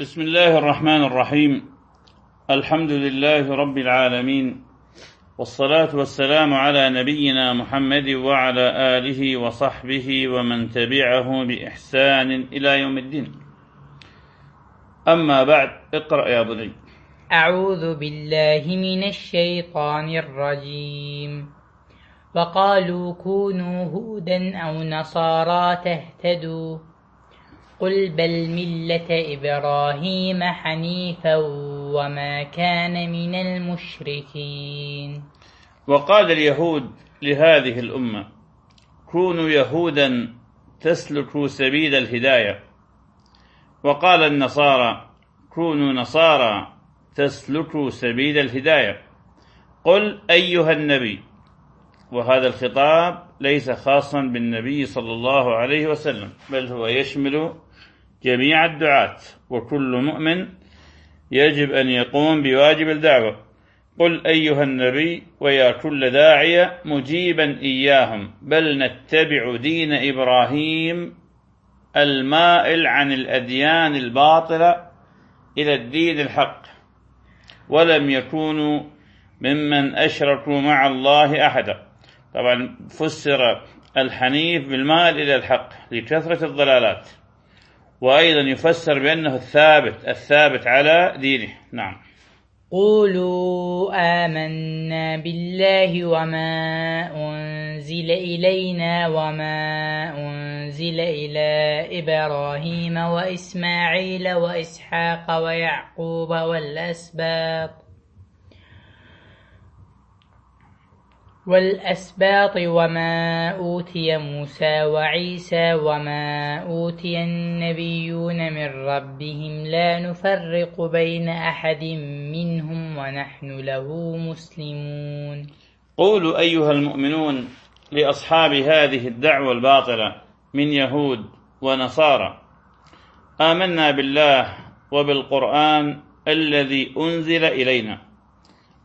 بسم الله الرحمن الرحيم. الحمد لله رب العالمين. والصلاة والسلام على نبينا محمد وعلى آله وصحبه ومن تبعه بإحسان إلى يوم الدين. أما بعد اقرأ يا بني أعوذ بالله من الشيطان الرجيم. وقالوا كونوا هودا أو نصارى تهتدوا. قل بل ملة إبراهيم حنيفا وما كان من المشركين. وقال اليهود لهذه الأمة كونوا يهودا تسلكوا سبيل الهداية. وقال النصارى كونوا نصارى تسلكوا سبيل الهداية. قل أيها النبي وهذا الخطاب ليس خاصا بالنبي صلى الله عليه وسلم بل هو يشمل جميع الدعاة وكل مؤمن يجب أن يقوم بواجب الدعوة. قل أيها النبي ويا كل داعية مجيبا إياهم بل نتبع دين إبراهيم المائل عن الأديان الباطلة إلى الدين الحق. ولم يكونوا ممن أشركوا مع الله أحدا. طبعا فسر الحنيف بالمائل إلى الحق لكثرة الضلالات. وأيضا يفسر بأنه الثابت الثابت على دينه. نعم. قولوا آمنا بالله وما أنزل إلينا وما أنزل إلى إبراهيم وإسماعيل وإسحاق ويعقوب والأسباط. والأسباط وما أوتي موسى وعيسى وما أوتي النبيون من ربهم لا نفرق بين أحد منهم ونحن له مسلمون. قولوا أيها المؤمنون لأصحاب هذه الدعوة الباطلة من يهود ونصارى. آمنا بالله وبالقرآن الذي أنزل إلينا.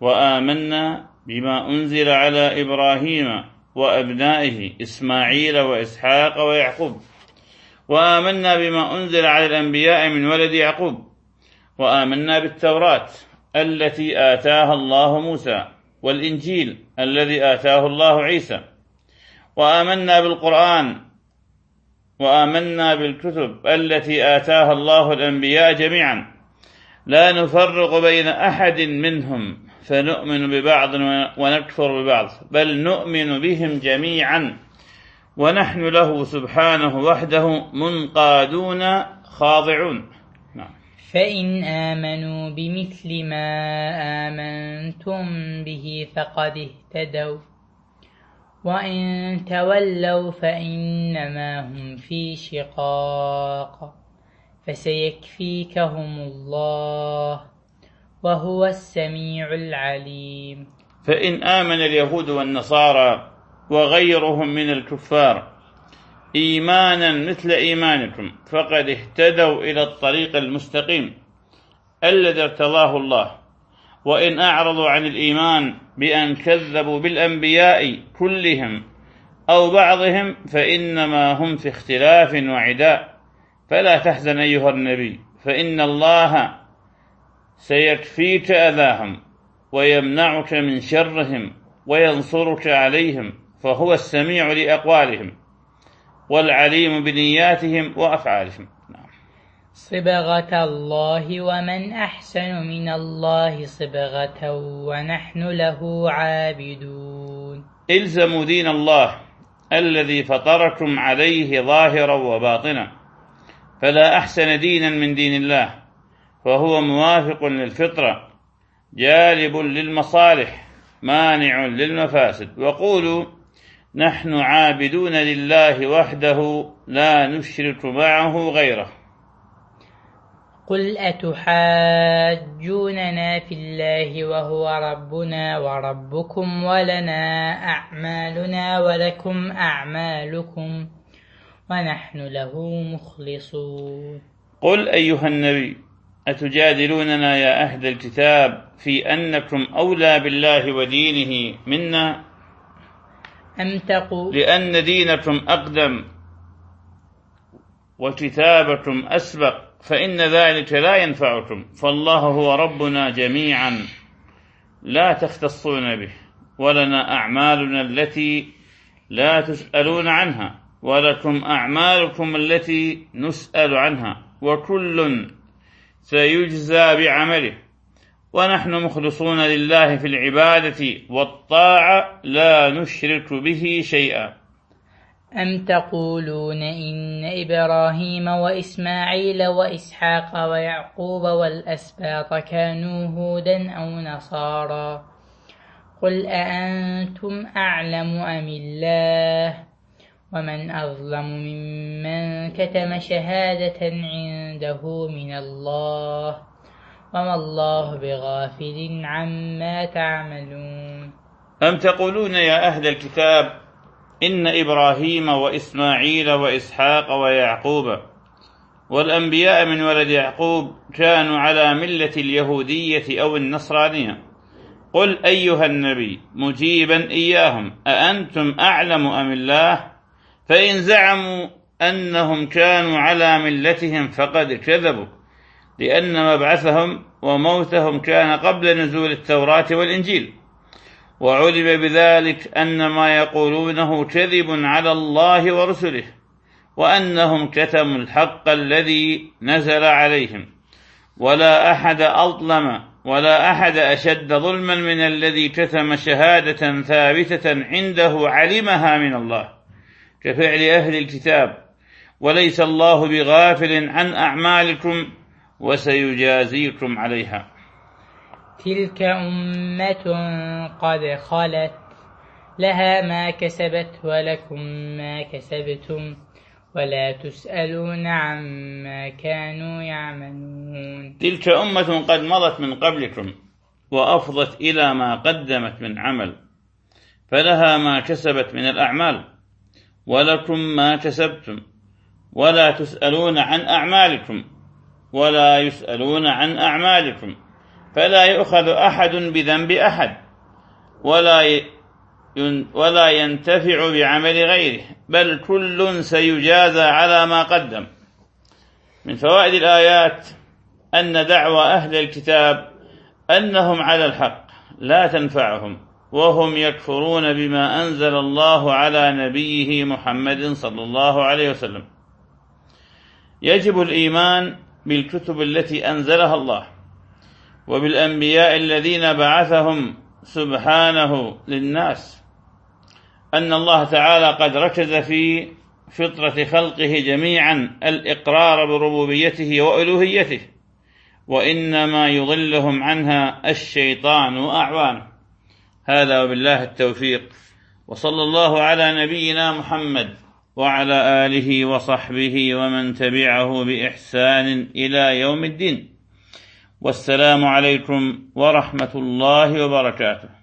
وآمنا بما أنزل على إبراهيم وأبنائه إسماعيل وإسحاق ويعقوب. وآمنا بما أنزل على الأنبياء من ولد يعقوب. وآمنا بالتوراة التي آتاها الله موسى والإنجيل الذي آتاه الله عيسى. وآمنا بالقرآن وآمنا بالكتب التي آتاها الله الأنبياء جميعا. لا نفرق بين أحد منهم فنؤمن ببعض ونكفر ببعض. بل نؤمن بهم جميعا. ونحن له سبحانه وحده منقادون خاضعون. نعم. فإن آمنوا بمثل ما آمنتم به فقد اهتدوا. وإن تولوا فإنما هم في شقاق. فسيكفيكهم الله. وهو السميع العليم. فإن آمن اليهود والنصارى وغيرهم من الكفار إيمانا مثل إيمانكم فقد اهتدوا إلى الطريق المستقيم الذي ارتضاه الله. وإن أعرضوا عن الإيمان بأن كذبوا بالأنبياء كلهم أو بعضهم فإنما هم في اختلاف وعداء. فلا تحزن أيها النبي فإن الله سيكفيك أذاهم ويمنعك من شرهم وينصرك عليهم فهو السميع لأقوالهم والعليم بنياتهم وأفعالهم. نعم. صبغة الله ومن أحسن من الله صبغة ونحن له عابدون. إلزموا دين الله الذي فطركم عليه ظاهرا وباطنا. فلا أحسن دينا من دين الله. فهو موافق للفطرة جالب للمصالح مانع للمفاسد. وقولوا نحن عابدون لله وحده لا نشرك معه غيره. قل أتحاجوننا في الله وهو ربنا وربكم ولنا أعمالنا ولكم أعمالكم ونحن له مخلصون. قل أيها النبي أتجادلوننا يا أهل الكتاب في أنكم أولى بالله ودينه منا؟ أم تقول لأن دينكم أقدم وكتابكم أسبق فإن ذلك لا ينفعكم. فالله هو ربنا جميعا. لا تختصون به ولنا أعمالنا التي لا تسألون عنها ولكم أعمالكم التي نسأل عنها وكل سيجزى بعمله. ونحن مخلصون لله في العبادة والطاعة لا نشرك به شيئا. أم تقولون إن إبراهيم وإسماعيل وإسحاق ويعقوب والأسباط كانوا هودا أو نصارى قل أأنتم أعلم أم الله؟ ومن أظلم ممن كتم شهادة عنده من الله وما الله بغافل عما تعملون. أم تقولون يا أهل الكتاب إن إبراهيم وإسماعيل وإسحاق ويعقوب والأنبياء من ولد يعقوب كانوا على ملة اليهودية أو النصرانية؟ قل أيها النبي مجيبا إياهم أأنتم أعلم أم الله؟ فإن زعموا أنهم كانوا على ملتهم فقد كذبوا لأن مبعثهم وموتهم كان قبل نزول التوراة والإنجيل. وعلم بذلك أن ما يقولونه كذب على الله ورسله وأنهم كتموا الحق الذي نزل عليهم. ولا أحد أظلم ولا أحد أشد ظلما من الذي كتم شهادة ثابتة عنده علمها من الله. كفعل أهل الكتاب وليس الله بغافل عن أعمالكم وسيجازيكم عليها. تلك أمة قد خلت لها ما كسبت ولكم ما كسبتم ولا تسألون عما كانوا يعملون. تلك أمة قد مضت من قبلكم وأفضت إلى ما قدمت من عمل فلها ما كسبت من الأعمال. ولكم ما كسبتم ولا تسألون عن أعمالكم ولا يسألون عن أعمالكم فلا يؤخذ أحد بذنب أحد ولا ولا ينتفع بعمل غيره بل كل سيجازى على ما قدم من فوائد الآيات أن دعوى أهل الكتاب أنهم على الحق لا تنفعهم وهم يكفرون بما أنزل الله على نبيه محمد صلى الله عليه وسلم. يجب الإيمان بالكتب التي أنزلها الله وبالأنبياء الذين بعثهم سبحانه للناس. أن الله تعالى قد ركز في فطرة خلقه جميعا الإقرار بربوبيته وألوهيته وإنما يضلهم عنها الشيطان وأعوانه هذا وبالله التوفيق. وصلى الله على نبينا محمد وعلى آله وصحبه ومن تبعه بإحسان إلى يوم الدين. والسلام عليكم ورحمة الله وبركاته.